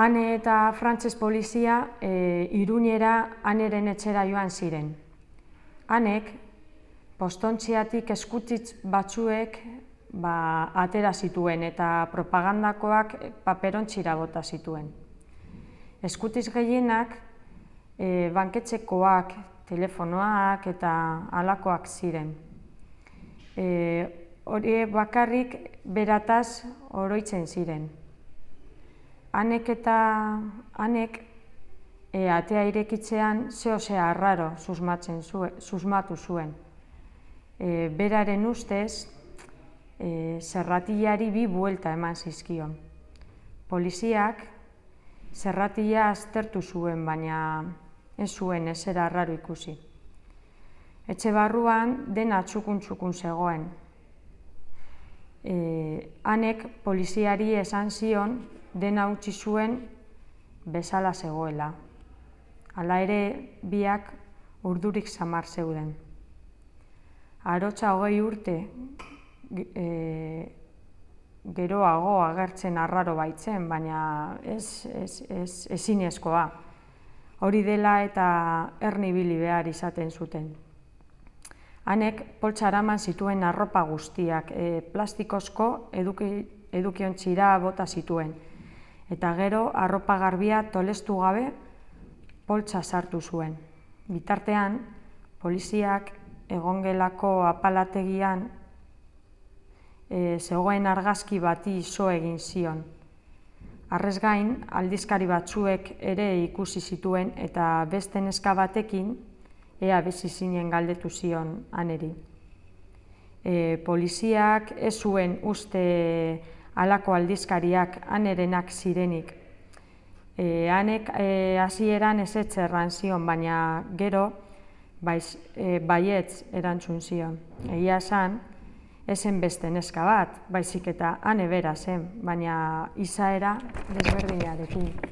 Ane eta frantses polizia e, iruñera aneren etxera joan ziren. Hanek, postontziatik eskutitz batzuek ba, atera zituen eta propagandakoak paperontzira bota zituen. Eskutitz gehienak e, banketxekoak, telefonoak eta alakoak ziren. E, hori bakarrik berataz oroitzen ziren. Hanek eta hanek e, atea irekitzean zeo zea arraro susmatzen susmatu zuen. E, beraren ustez, e, zerratillari bi buelta eman zizkion. Poliziak zerratila aztertu zuen, baina ez zuen ezera arraro ikusi. Etxe barruan dena txukun txukun zegoen. E, hanek poliziari esan zion dena utzi zuen bezala zegoela. Hala ere biak urdurik samar zeuden. Arotza hogei urte e, geroago agertzen arraro baitzen, baina ez, ez, ez, ezinezkoa. Hori dela eta ernibili behar izaten zuten. Hanek poltsaraman zituen arropa guztiak, e, plastikozko eduki, edukiontzira bota zituen eta gero arropa garbia tolestu gabe poltsa sartu zuen. Bitartean, poliziak egongelako apalategian e, zegoen argazki bati iso egin zion. Arrez gain, aldizkari batzuek ere ikusi zituen eta beste neska batekin ea bizi zinen galdetu zion aneri. E, poliziak ez zuen uste alako aldizkariak anerenak zirenik. E, anek e, hasieran ez etxerran zion, baina gero baiz, e, baietz erantzun zion. Egia esan, esen beste neska bat, baizik eta ane bera zen, baina izaera desberdinarekin.